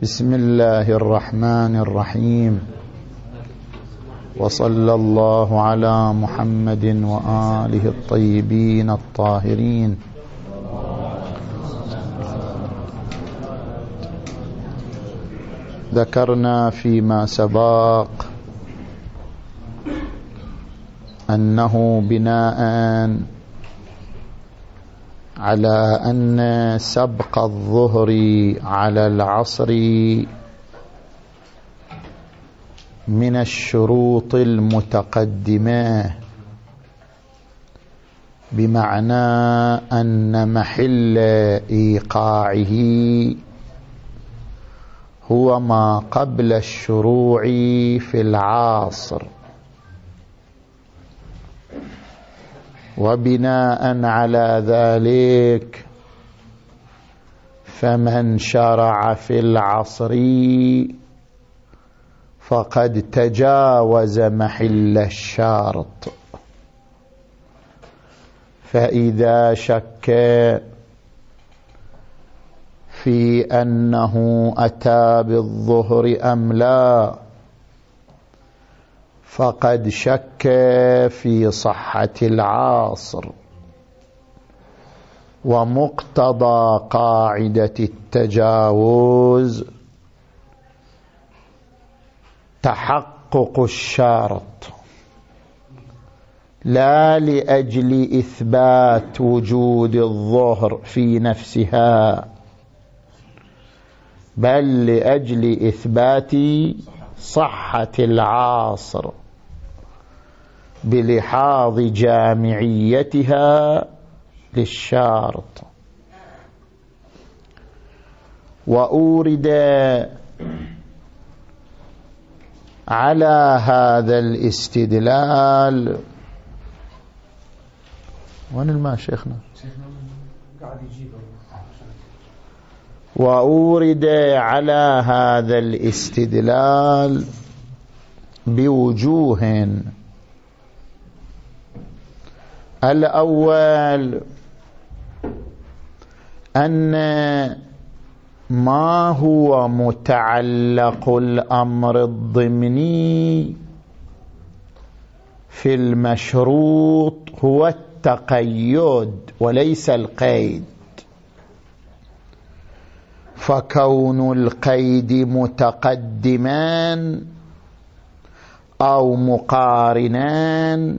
بسم الله الرحمن الرحيم. وصلى الله على محمد وآله الطيبين الطاهرين. ذكرنا فيما سبق أنه بناء على أن سبق الظهر على العصر من الشروط المتقدمة بمعنى أن محل إيقاعه هو ما قبل الشروع في العاصر وبناء على ذلك فمن شرع في العصر فقد تجاوز محل الشارط فإذا شك في أنه أتى بالظهر أم لا فقد شك في صحة العاصر ومقتضى قاعدة التجاوز تحقق الشارط لا لأجل إثبات وجود الظهر في نفسها بل لأجل إثبات صحة العاصر. بلحاظ جامعيتها للشارط وأورد على هذا الاستدلال. وين الماء شيخنا؟ وأورد على هذا الاستدلال بوجوه الأول أن ما هو متعلق الأمر الضمني في المشروط هو التقيد وليس القيد. فكون القيد متقدمان أو مقارنان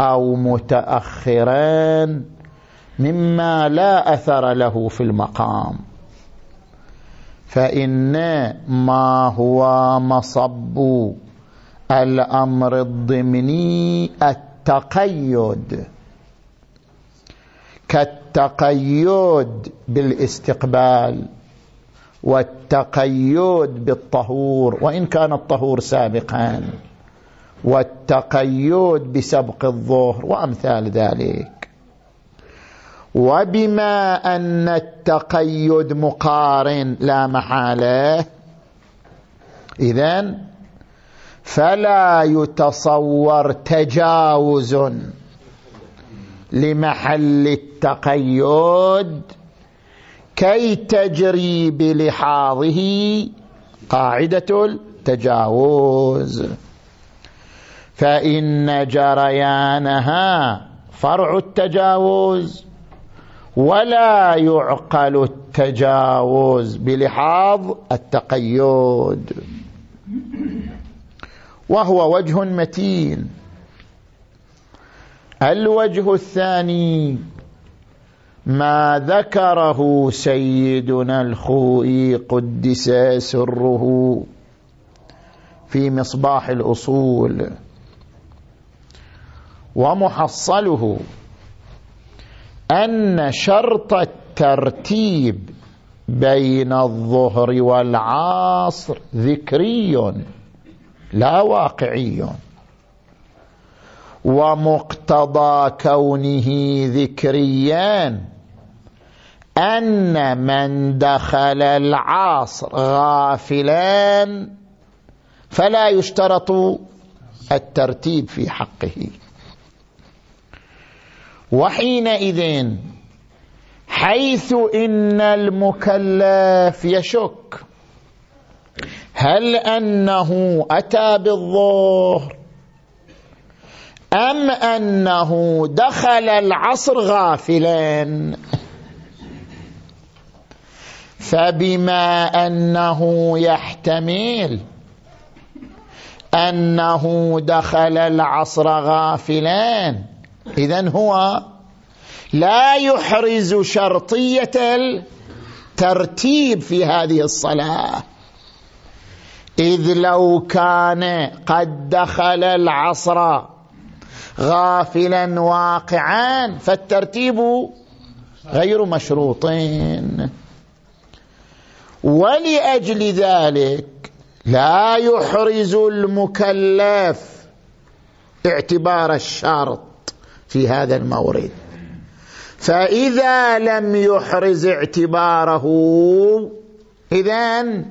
أو متأخران مما لا أثر له في المقام. فإن ما هو مصب الأمر الضمني التقيد. كالتقيد بالاستقبال والتقيد بالطهور وإن كان الطهور سابقا. والتقيد بسبق الظهر وأمثال ذلك. وبما أن التقيد مقارن لا محالة إذن فلا يتصور تجاوز لمحل التقيد كي تجري بلحاظه قاعدة التجاوز. فإن جريانها فرع التجاوز ولا يعقل التجاوز بلحاظ التقيد. وهو وجه متين. الوجه الثاني ما ذكره سيدنا الخوئي قدس سره في مصباح الأصول. ومحصله أن شرط الترتيب بين الظهر والعصر ذكري لا واقعي. ومقتضى كونه ذكريان أن من دخل العصر غافلان فلا يشترط الترتيب في حقه. وحينئذ حيث إن المكلف يشك. هل أنه أتى بالظهر؟ أم أنه دخل العصر غافلا؟ فبما أنه يحتمل أنه دخل العصر غافلا. إذا هو لا يحرز شرطية الترتيب في هذه الصلاة. إذ لو كان قد دخل العصر غافلا واقعا فالترتيب غير مشروطين ولأجل ذلك لا يحرز المكلف اعتبار الشرط. في هذا المورد. فإذا لم يحرز اعتباره إذن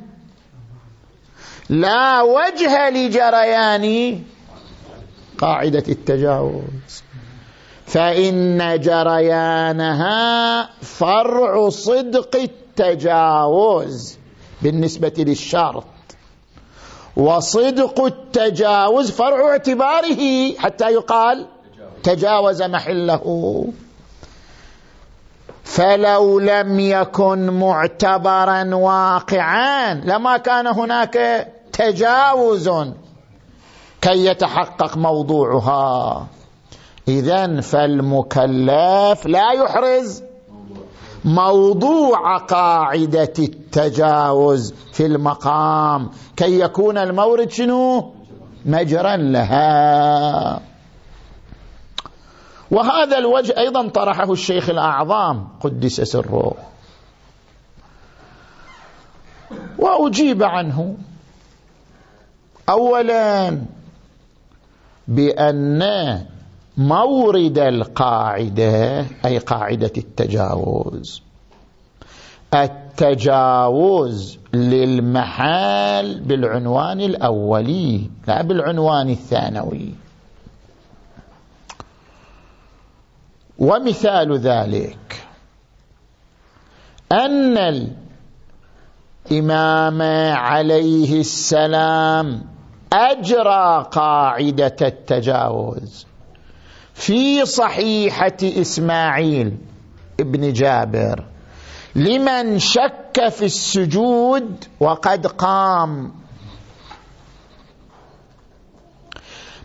لا وجه لجريان قاعدة التجاوز. فإن جريانها فرع صدق التجاوز بالنسبة للشرط. وصدق التجاوز فرع اعتباره حتى يقال تجاوز محله. فلو لم يكن معتبرا واقعا لما كان هناك تجاوز كي يتحقق موضوعها. اذا فالمكلف لا يحرز موضوع قاعدة التجاوز في المقام. كي يكون المورد شنو؟ مجرا لها. وهذا الوجه أيضا طرحه الشيخ الاعظم قدس سره. وأجيب عنه اولا بأن مورد القاعدة أي قاعدة التجاوز التجاوز للمحال بالعنوان الأولي لا بالعنوان الثانوي. ومثال ذلك أن الإمام عليه السلام أجرى قاعدة التجاوز في صحيحة إسماعيل ابن جابر لمن شك في السجود وقد قام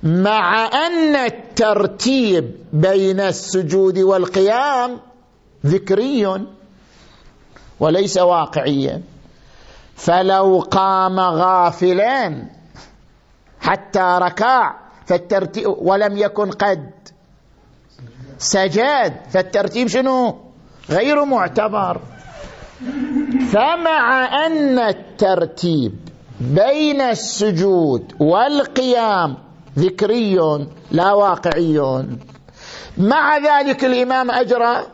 مع أن الترتيب بين السجود والقيام ذكري وليس واقعيا. فلو قام غافلا حتى ركع فالترتيب ولم يكن قد سجد فالترتيب شنو؟ غير معتبر. فمع أن الترتيب بين السجود والقيام ذكري لا واقعي مع ذلك الإمام أجرى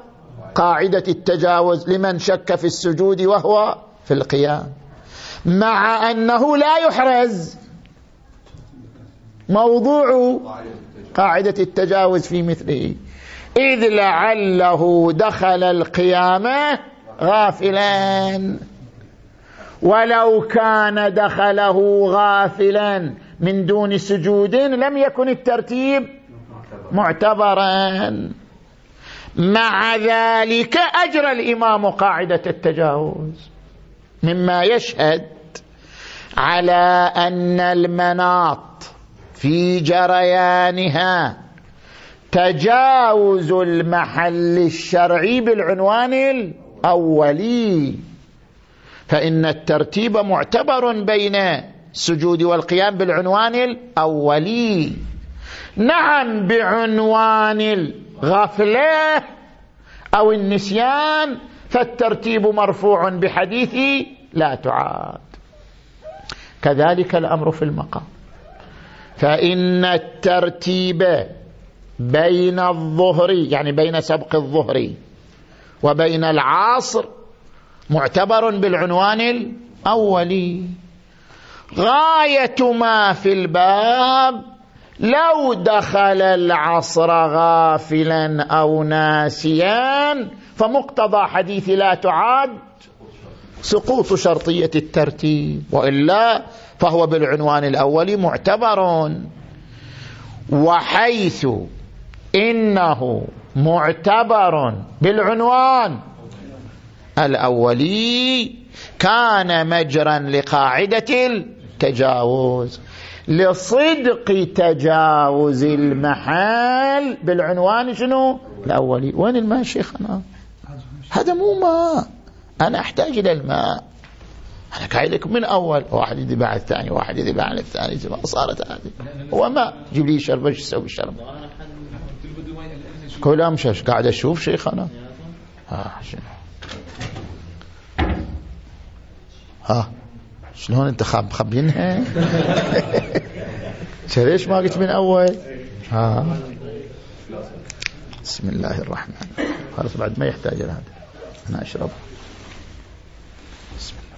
قاعدة التجاوز لمن شك في السجود وهو في القيام. مع أنه لا يحرز. موضوع قاعدة التجاوز في مثله. إذ لعله دخل القيامة غافلا. ولو كان دخله غافلا. من دون سجود لم يكن الترتيب معتبرا. مع ذلك أجرى الإمام قاعدة التجاوز. مما يشهد على أن المناط في جريانها تجاوز المحل الشرعي بالعنوان الأولي. فإن الترتيب معتبر بين السجود والقيام بالعنوان الأولي. نعم بعنوان الغفلة أو النسيان فالترتيب مرفوع بحديث لا تعاد. كذلك الأمر في المقام. فإن الترتيب بين الظهر يعني بين سبق الظهر وبين العصر معتبر بالعنوان الأولي. غاية ما في الباب لو دخل العصر غافلا أو ناسيا فمقتضى حديث لا تعاد سقوط شرطية الترتيب وإلا فهو بالعنوان الأول معتبر. وحيث إنه معتبر بالعنوان الأولي كان مجرا لقاعدة التجاوز. لصدق تجاوز المحال بالعنوان شنو؟ الأولي. وين الماء شيخنا هذا مو ماء. أنا أحتاج إلى الماء. أنا قاعد لكم من أول. واحد يذبح على الثاني واحد يذبح على الثاني. صارت هذه. هو ماء. جيب لي شرب إيش يسوي الشرب؟ كل أمشش قاعد أشوف شيخنا ها شنو؟ ها. شلون انت مخبينها ليش ما قلت من أول؟ ها. بسم الله الرحمن خلاص بعد ما يحتاج هذا أنا أشرب بسم الله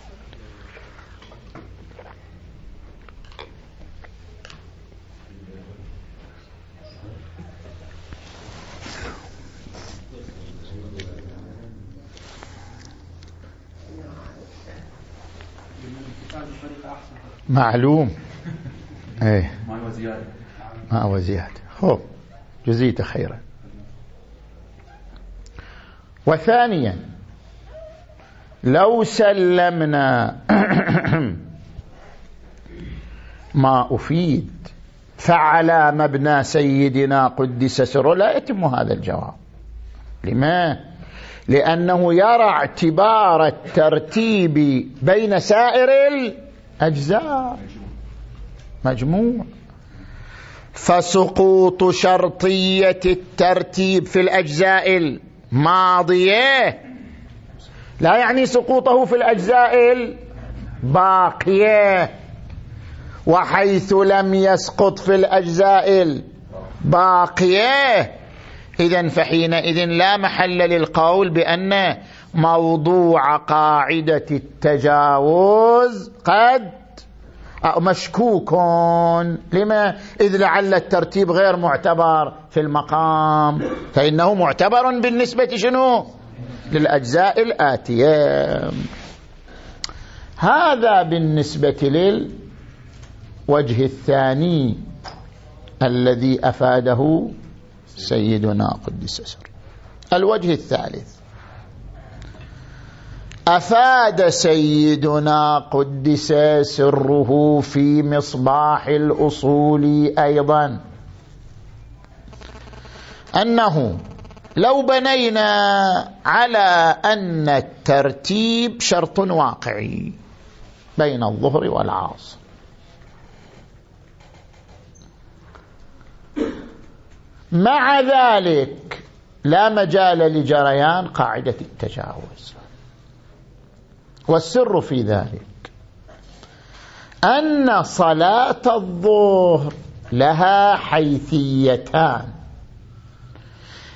معلوم. إيه. ما وزيادة. ما وزيادة. هو جزيت خيرا. وثانيا لو سلمنا ما أفيد فعلى مبنى سيدنا قدس سره لا يتم هذا الجواب. لما؟ لأنه يرى اعتبار الترتيب بين سائر الأجزاء مجموع. فسقوط شرطية الترتيب في الأجزاء الماضية. لا يعني سقوطه في الأجزاء الباقية. وحيث لم يسقط في الأجزاء الباقية. إذا فحينئذ لا محل للقول بأن موضوع قاعدة التجاوز قد مشكوك لما؟ إذ لعل الترتيب غير معتبر في المقام. فإنه معتبر بالنسبة شنو؟ للأجزاء الآتية. هذا بالنسبة للوجه الثاني الذي أفاده سيدنا قدس. سر الوجه الثالث. أفاد سيدنا قدس سره في مصباح الأصول أيضا. أنه لو بنينا على أن الترتيب شرط واقعي بين الظهر والعصر. مع ذلك لا مجال لجريان قاعدة التجاوز. والسر في ذلك أن صلاة الظهر لها حيثيتان.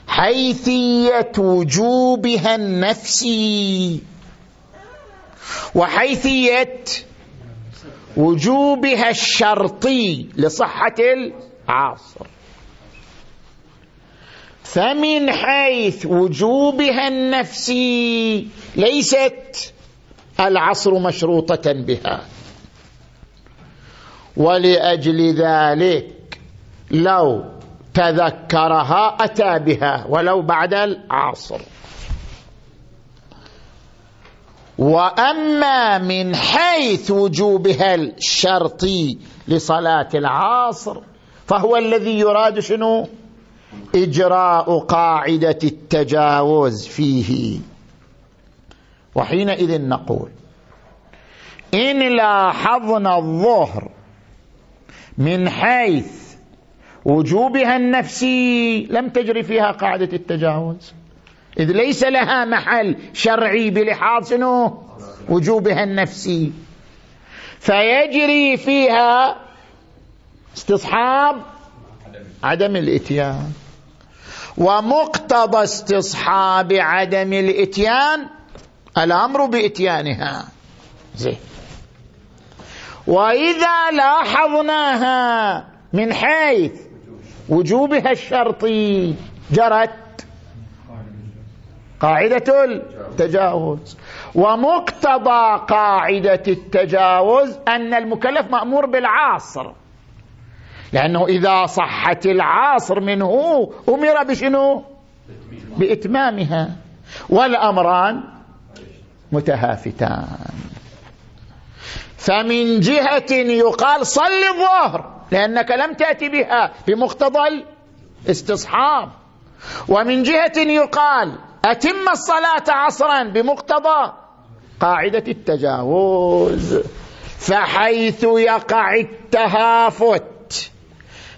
حيثية وجوبها النفسي وحيثية وجوبها الشرطي لصحة العصر. فمن حيث وجوبها النفسي ليست العصر مشروطة بها. ولأجل ذلك لو تذكرها أتى بها ولو بعد العصر. وأما من حيث وجوبها الشرطي لصلاة العصر فهو الذي يراد شنو؟ إجراء قاعدة التجاوز فيه. وحينئذ نقول إن لاحظنا الظهر من حيث وجوبها النفسي لم تجري فيها قاعدة التجاوز إذ ليس لها محل شرعي بلحاظ شنو؟ وجوبها النفسي. فيجري فيها استصحاب عدم الإتيان ومقتضى استصحاب عدم الإتيان الأمر بإتيانها. زين. وإذا لاحظناها من حيث وجوبها الشرطي جرت قاعدة التجاوز. ومقتضى قاعدة التجاوز أن المكلف مأمور بالعاصر. لأنه إذا صحت العاصر منه أمر بشنو؟ بإتمامها. والأمران متهافتان. فمن جهة يقال صل الظهر لأنك لم تأتي بها بمقتضى الاستصحاب. ومن جهة يقال أتم الصلاة عصرا بمقتضى قاعدة التجاوز فحيث يقع التهافت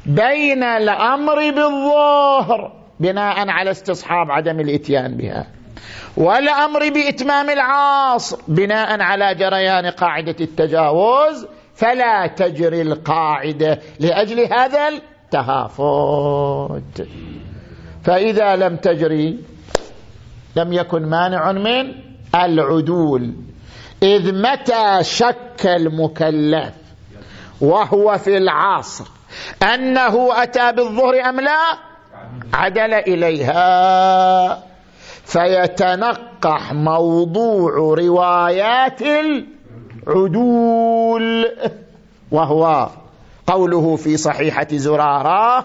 بين الأمر بالظهر بناء على استصحاب عدم الإتيان بها. والأمر بإتمام العاصر بناء على جريان قاعدة التجاوز فلا تجري القاعدة لأجل هذا التهافت. فإذا لم تجري لم يكن مانع من العدول. إذ متى شك المكلف وهو في العصر أنه أتى بالظهر أم لا؟ عدل إليها. فيتنقح موضوع روايات العدول وهو قوله في صحيحة زرارة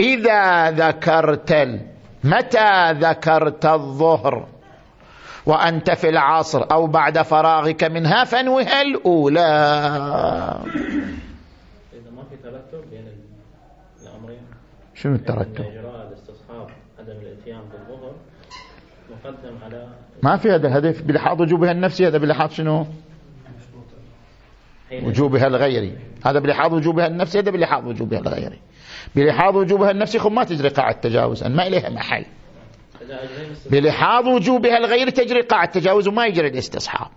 إذا ذكرت متى ذكرت الظهر؟ وأنت في العصر أو بعد فراغك منها فانوها الأولى. إذا ما في ترتب بين الأمرين. شنو الترتب؟ الاستصحاب عدم الاتيان بالظهر. مقدم على ما في هذا الهدف بلحاظ وجوبها النفسي هذا بلحاظ شنو؟ وجوبها الغيري. هذا بلحاظ وجوبها النفسي هذا بلحاظ وجوبها الغيري. بلحاظ وجوبها النفسي خب ما تجري قاعدة تجاوز ما إليها محل. بلحاظ وجوبها الغير تجري قاعدة تجاوز وما يجري الاستصحاب.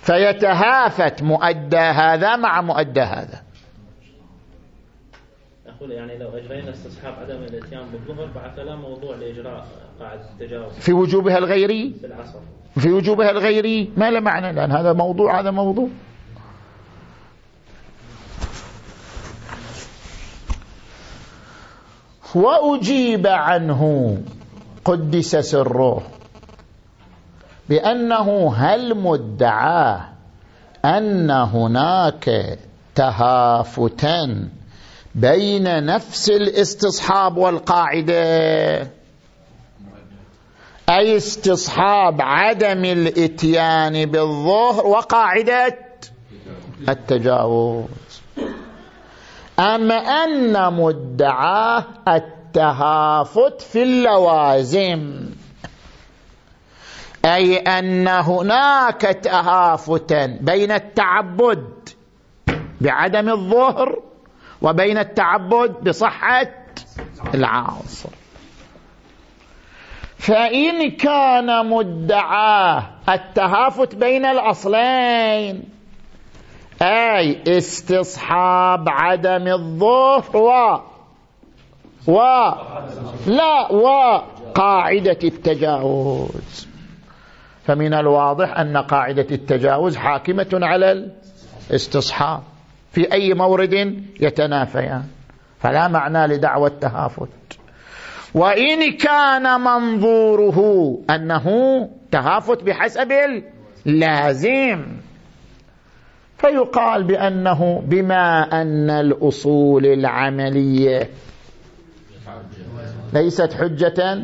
فيتهافت مؤدى هذا مع مؤدى هذا. أقول يعني لو أجرينا استصحاب عدم الإتيان بالظهر بعث لا موضوع لإجراء قاعدة التجاوز. في وجوبها الغيري؟ في العصر في وجوبها الغيري؟ ما له معنى لأن هذا موضوع هذا موضوع. وأجيب عنه قدس سره بأنه هل مدعاه أن هناك تهافتا بين نفس الاستصحاب والقاعدة. أي استصحاب عدم الإتيان بالظهر وقاعدة التجاوز. أم أن مدعاه التهافت في اللوازم. أي أن هناك تهافتا بين التعبد بعدم الظهر وبين التعبد بصحة العاصر. فإن كان مدعاه التهافت بين الأصلين أي استصحاب عدم الظهر و و لا وقاعدة التجاوز. فمن الواضح أن قاعدة التجاوز حاكمة على الاستصحاب. في أي مورد يتنافيان. فلا معنى لدعوى التهافت. وإن كان منظوره أنه تهافت بحسب اللازم فيقال بأنه بما أن الأصول العملية ليست حجة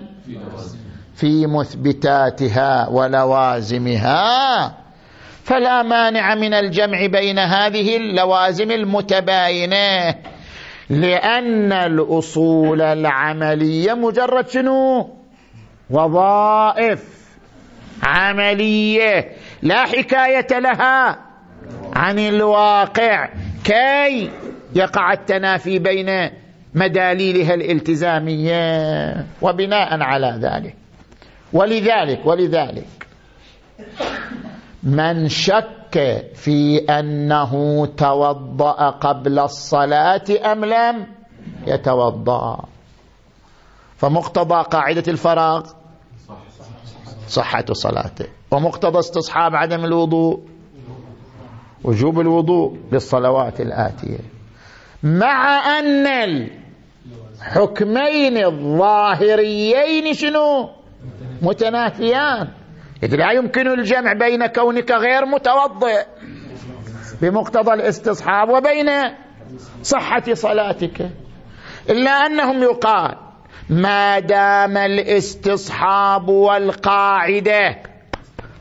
في مثبتاتها ولوازمها. فلا مانع من الجمع بين هذه اللوازم المتباينة لأن الأصول العملية مجرد شنو؟ وظائف عملية لا حكاية لها عن الواقع. كي يقع التنافي بين مداليلها الالتزامية وبناء على ذلك. ولذلك ولذلك من شك في أنه توضأ قبل الصلاة أم لم يتوضأ. فمقتضى قاعدة الفراغ صحة صلاته ومقتضى استصحاب عدم الوضوء وجوب الوضوء بالصلوات الآتية. مع أن الحكمين الظاهريين شنو؟ متنافيان. إذ لا يمكن الجمع بين كونك غير متوضئ بمقتضى الاستصحاب وبين صحة صلاتك. إلا أنهم يقال ما دام الاستصحاب والقاعدة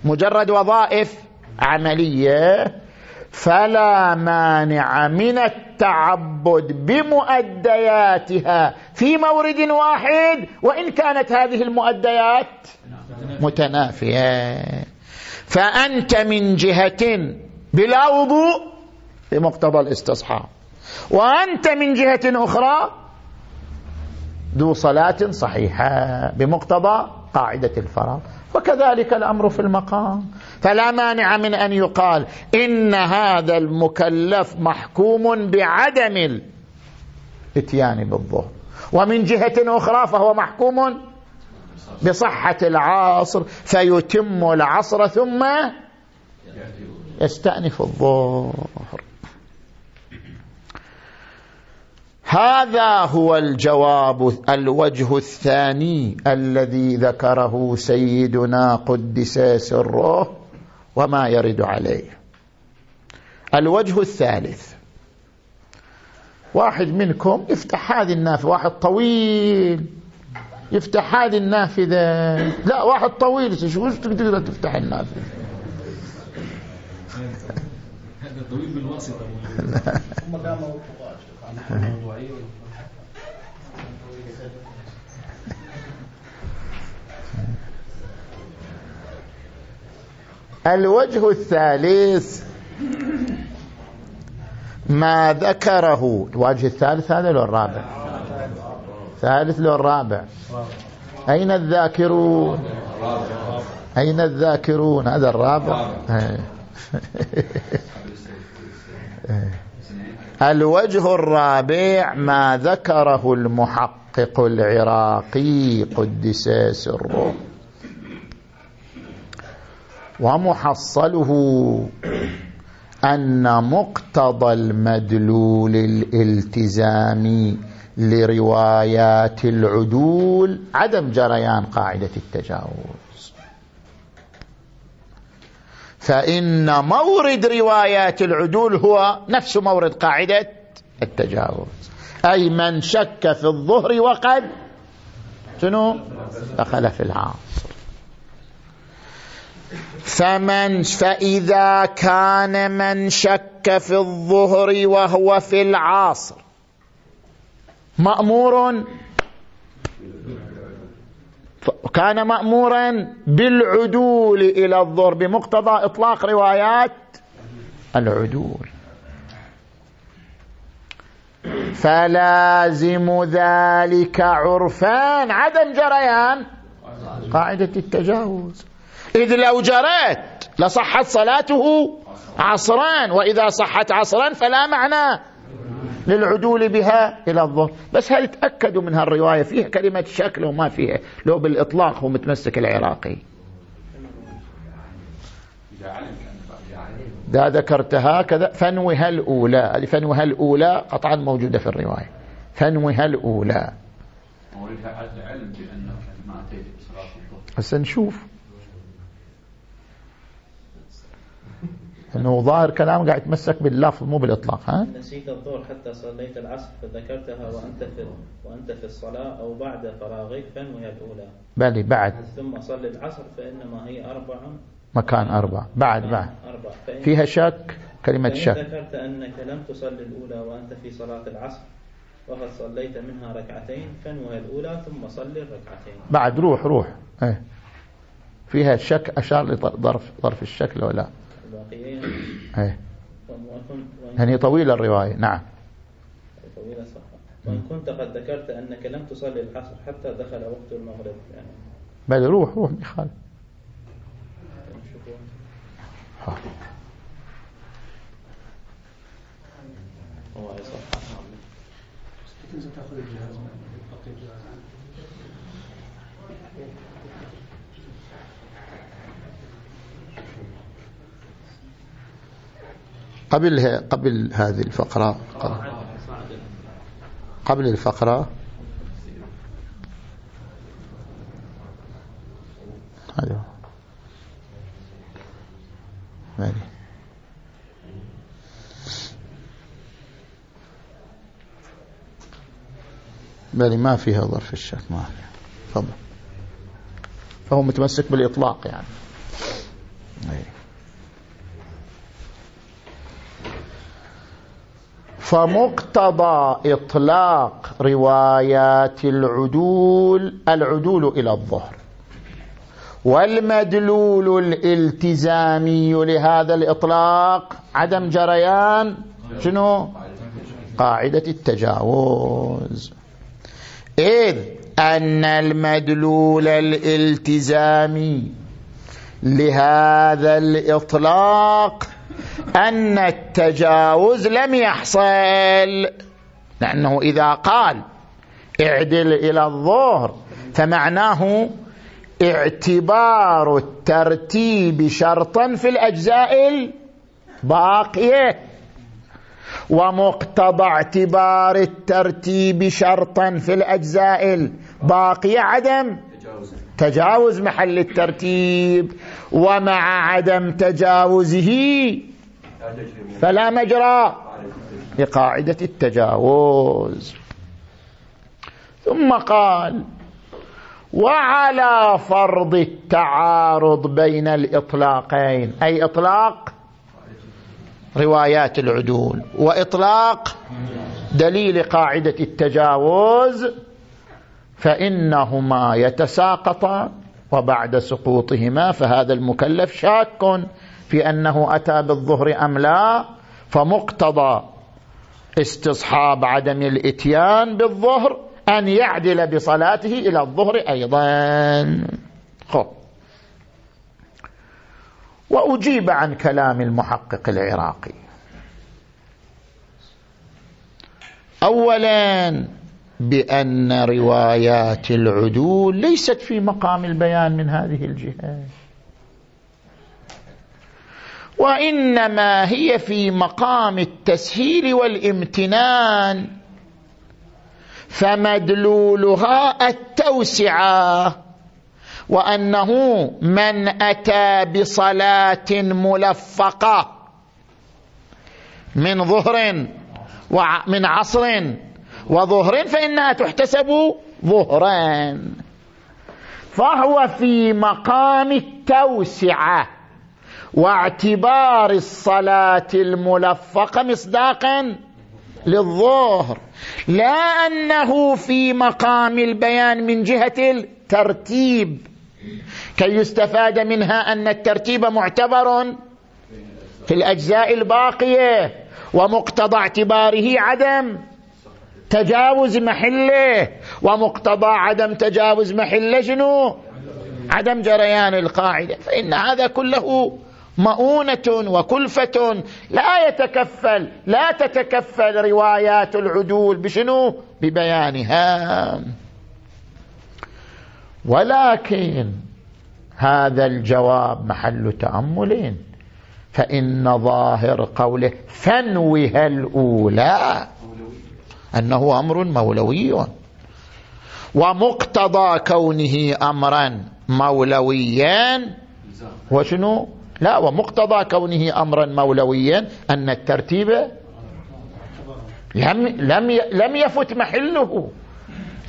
مجرد وظائف عملية فلا مانع من التعبد بمؤدياتها في مورد واحد وإن كانت هذه المؤديات متنافية. فأنت من جهة بلا وضوء بمقتضى الاستصحاب. وأنت من جهة أخرى ذو صلاة صحيحة بمقتضى قاعدة الفراغ وكذلك الأمر في المقام. فلا مانع من أن يقال إن هذا المكلف محكوم بعدم الإتيان بالظهر. ومن جهة أخرى فهو محكوم بصحة العصر فيتم العصر ثم يستأنف الظهر. هذا هو الجواب الوجه الثاني الذي ذكره سيدنا قدس سره وما يرد عليه. الوجه الثالث. واحد منكم يفتح هذه النافذة واحد طويل. يفتح هذه النافذة لا واحد طويل. شو تقدر تفتح النافذة؟ هذا طويل بالواسطة الوجه الثالث ما ذكره. الوجه الثالث هذا لو الرابع؟ ثالث لو الرابع. أين الذاكرون؟ أين الذاكرون؟ هذا الرابع. الوجه الرابع ما ذكره المحقق العراقي قدس سره. ومحصله أن مقتضى المدلول الالتزامي. لروايات العدول عدم جريان قاعدة التجاوز. فإن مورد روايات العدول هو نفس مورد قاعدة التجاوز. أي من شك في الظهر وقد شنو؟ دخل في العصر. فمن فإذا كان من شك في الظهر وهو في العصر مأمور. كان مأمورا بالعدول إلى الظهر بمقتضى إطلاق روايات العدول. فلازم ذلك عرفان. عدم جريان قاعدة التجاوز. إذ لو جرت لصحت صلاته عصران وإذا صحت عصران فلا معنى. للعدول بها إلى الظهر. بس هل تأكدوا من هالرواية؟ فيها كلمة شك لو ما فيها لو بالإطلاق هو متمسك العراقي. إذا ذكرتها كذا فنوها الأولى. فنوها الأولى قطعا موجودة في الرواية. فنوها الأولى. هسه نشوف. إنه ظاهر كلام قاعد يتمسك باللفظ مو بالإطلاق ها؟ نسيت الظهر حتى صليت العصر فذكرتها وأنت في وأنت في الصلاة أو بعد فراغك فانوي الأولى. بلي بعد. ثم صلي العصر فإنما هي أربع. مكان أربع. بعد بعد. أربع. فيها شك كلمة شك. ذكرت أنك لم تصلي الأولى وأنت في صلاة العصر وقد صليت منها ركعتين فانوي الأولى؟ ثم صلي الركعتين. بعد روح روح. إيه. فيها شك أشار لظرف ظرف الشك ولا لا. إيه. يعني طويلة الرواية. نعم. طويلة صح وإن كنت قد ذكرت أنك لم تصلي العصر حتى دخل وقت المغرب. يعني بل روح روح مخال قبل قبل هذه الفقرة. قبل الفقرة. هذا. مالي. بل ما فيها ظرف الشك ما فيها تفضل. فهو متمسك بالإطلاق يعني. أيه. فمقتضى إطلاق روايات العدول العدول إلى الظهر. والمدلول الالتزامي لهذا الإطلاق عدم جريان شنو؟ قاعدة التجاوز. إذ أن المدلول الالتزامي لهذا الإطلاق أن التجاوز لم يحصل. لأنه إذا قال اعدل إلى الظهر فمعناه اعتبار الترتيب شرطا في الأجزاء الباقية. ومقتضى اعتبار الترتيب شرطا في الأجزاء الباقية عدم تجاوز محل الترتيب. ومع عدم تجاوزه فلا مجرى لقاعدة التجاوز. ثم قال وعلى فرض التعارض بين الإطلاقين أي إطلاق روايات العدول وإطلاق دليل قاعدة التجاوز فإنهما يتساقطان وبعد سقوطهما فهذا المكلف شاك في أنه أتى بالظهر أم لا فمقتضى استصحاب عدم الإتيان بالظهر أن يعدل بصلاته إلى الظهر أيضا. خب. وأجيب عن كلام المحقق العراقي. أولا بأن روايات العدول ليست في مقام البيان من هذه الجهة. وإنما هي في مقام التسهيل والامتنان فمدلولها التوسعة وأنه من أتى بصلاة ملفقة من ظهر ومن عصر وظهر فإنها تحتسب ظهران فهو في مقام التوسعة. واعتبار الصلاة الملفقة مصداقا للظهر لا أنه في مقام البيان من جهة الترتيب. كي يستفاد منها أن الترتيب معتبر في الأجزاء الباقية ومقتضى اعتباره عدم تجاوز محله ومقتضى عدم تجاوز محله شنو؟ عدم جريان القاعدة. فإن هذا كله مؤونة وكلفة. لا يتكفل لا تتكفل روايات العدول بشنو؟ ببيانها. ولكن هذا الجواب محل تأمل. فإن ظاهر قوله فنوها الأولى أنه أمر مولوي. ومقتضى كونه أمرا مولويا. وشنو؟ لا ومقتضى كونه أمرا مولويا أن الترتيب لم, لم, لم يفت محله.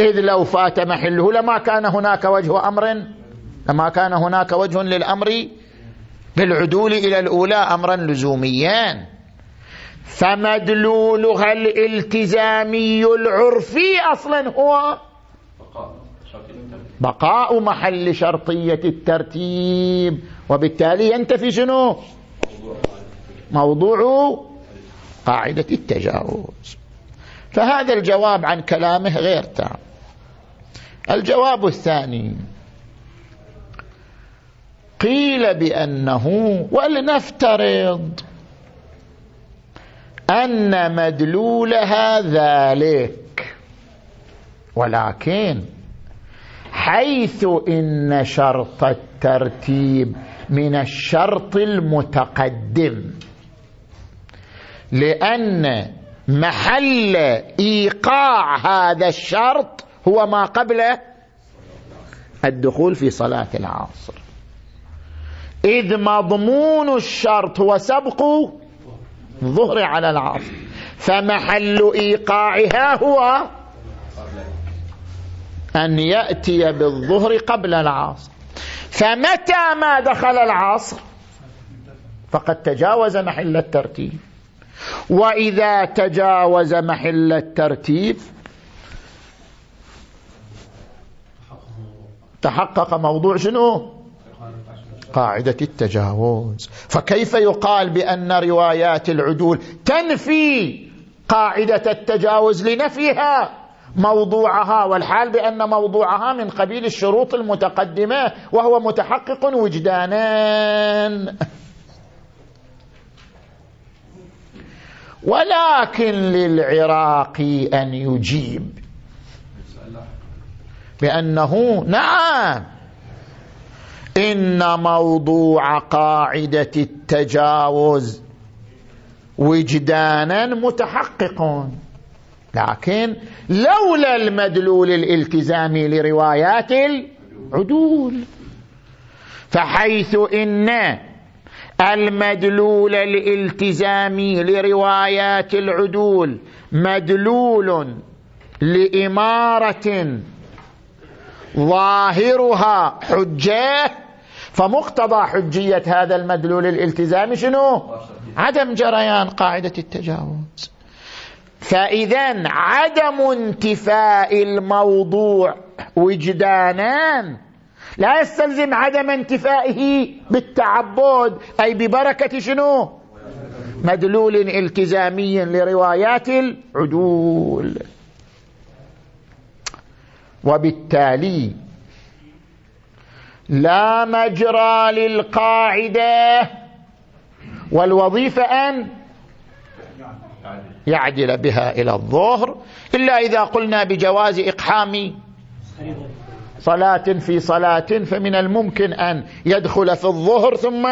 إذ لو فات محله لما كان هناك وجه أمر لما كان هناك وجه للأمر بالعدول إلى الأولى أمرا لزوميا. فمدلولها الالتزامي العرفي أصلا هو بقاء محل شرطية الترتيب. وبالتالي ينتفي شنو؟ موضوع قاعدة التجاوز. فهذا الجواب عن كلامه غير تام. الجواب الثاني قيل بأنه ولنفترض أن مدلولها ذلك ولكن حيث إن شرط الترتيب من الشرط المتقدم. لأن محل إيقاع هذا الشرط هو ما قبل الدخول في صلاة العصر. إذ مضمون الشرط هو سبق الظهر على العصر. فمحل إيقاعها هو أن يأتي بالظهر قبل العصر. فمتى ما دخل العصر؟ فقد تجاوز محل الترتيب. وإذا تجاوز محل الترتيب تحقق موضوع شنو؟ قاعدة التجاوز. فكيف يقال بأن روايات العدول تنفي قاعدة التجاوز لنفيها؟ موضوعها والحال بأن موضوعها من قبيل الشروط المتقدمة وهو متحقق وجدانا. ولكن للعراقي أن يجيب. بأنه نعم. إن موضوع قاعدة التجاوز وجدانا متحقق لكن لولا المدلول الالتزامي لروايات العدول فحيث إن المدلول الالتزامي لروايات العدول مدلول لإمارة ظاهرها حجة فمقتضى حجية هذا المدلول الالتزامي شنو؟ عدم جريان قاعدة التجاوز. فإذا عدم انتفاء الموضوع وجدانا. لا يستلزم عدم انتفائه بالتعبد أي ببركة شنو؟ مدلول التزامي لروايات العدول. وبالتالي لا مجرى للقاعدة والوظيفة أن يعدل بها إلى الظهر إلا إذا قلنا بجواز إقحام صلاة في صلاة فمن الممكن أن يدخل في الظهر ثم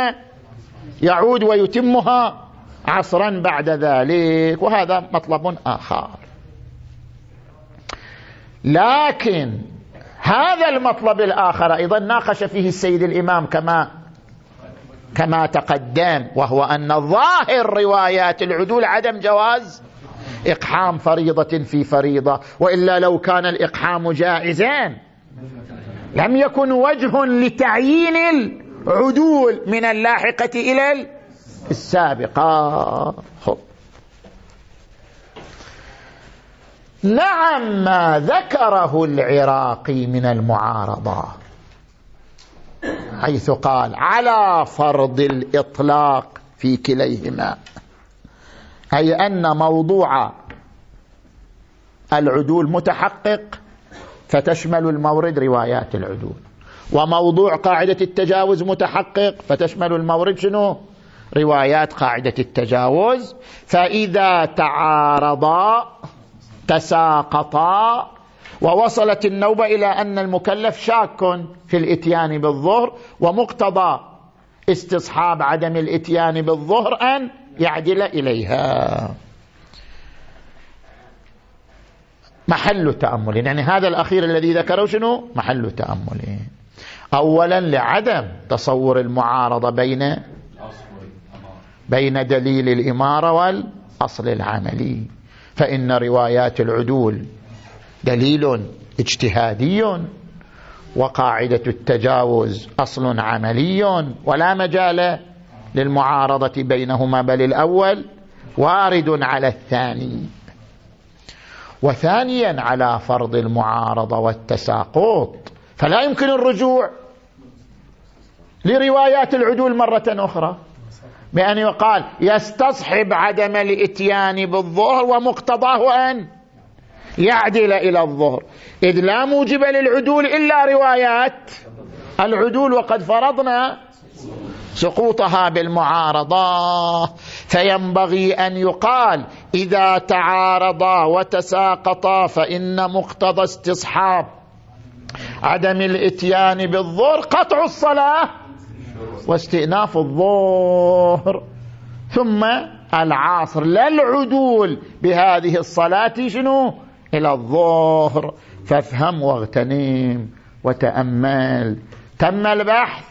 يعود ويتمها عصرا بعد ذلك وهذا مطلب آخر. لكن هذا المطلب الآخر أيضا ناقش فيه السيد الإمام كما كما تقدم وهو أن ظاهر روايات العدول عدم جواز إقحام فريضة في فريضة وإلا لو كان الإقحام جائزا لم يكن وجه لتعيين العدول من اللاحقة إلى السابقة. خب. نعم ما ذكره العراقي من المعارضة. حيث قال على فرض الإطلاق في كليهما. أي أن موضوع العدول متحقق فتشمل المورد روايات العدول. وموضوع قاعدة التجاوز متحقق فتشمل المورد شنو؟ روايات قاعدة التجاوز. فإذا تعارضا تساقطا ووصلت النوبة إلى أن المكلف شاك في الإتيان بالظهر ومقتضى استصحاب عدم الإتيان بالظهر أن يعدل إليها. محل تأمل يعني هذا الأخير الذي ذكره شنو؟ محل تأمل أولا لعدم تصور المعارضة بين بين دليل الإمارة والأصل العملي. فإن روايات العدول دليل اجتهادي وقاعدة التجاوز أصل عملي ولا مجال للمعارضة بينهما بل الأول وارد على الثاني. وثانيا على فرض المعارضة والتساقط. فلا يمكن الرجوع لروايات العدول مرة أخرى بأن يقال يستصحب عدم الإتيان بالظهر ومقتضاه أن يعدل إلى الظهر. إذ لا موجب للعدول إلا روايات العدول وقد فرضنا سقوطها بالمعارضة. فينبغي أن يقال إذا تعارضا وتساقطا فإن مقتضى استصحاب عدم الإتيان بالظهر قطع الصلاة واستئناف الظهر. ثم العصر. لا العدول بهذه الصلاة شنو؟ إلى الظهر فافهم واغتنم وتأمل. تم البحث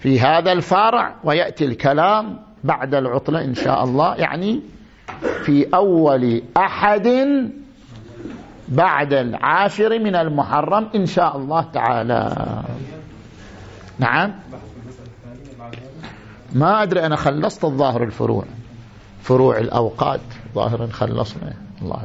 في هذا الفرع ويأتي الكلام بعد العطلة إن شاء الله. يعني في أول أحد بعد العاشر من المحرم إن شاء الله تعالى. نعم. ما أدري أنا خلصت الظاهر الفروع. فروع الأوقات ظاهرا خلصنا. الله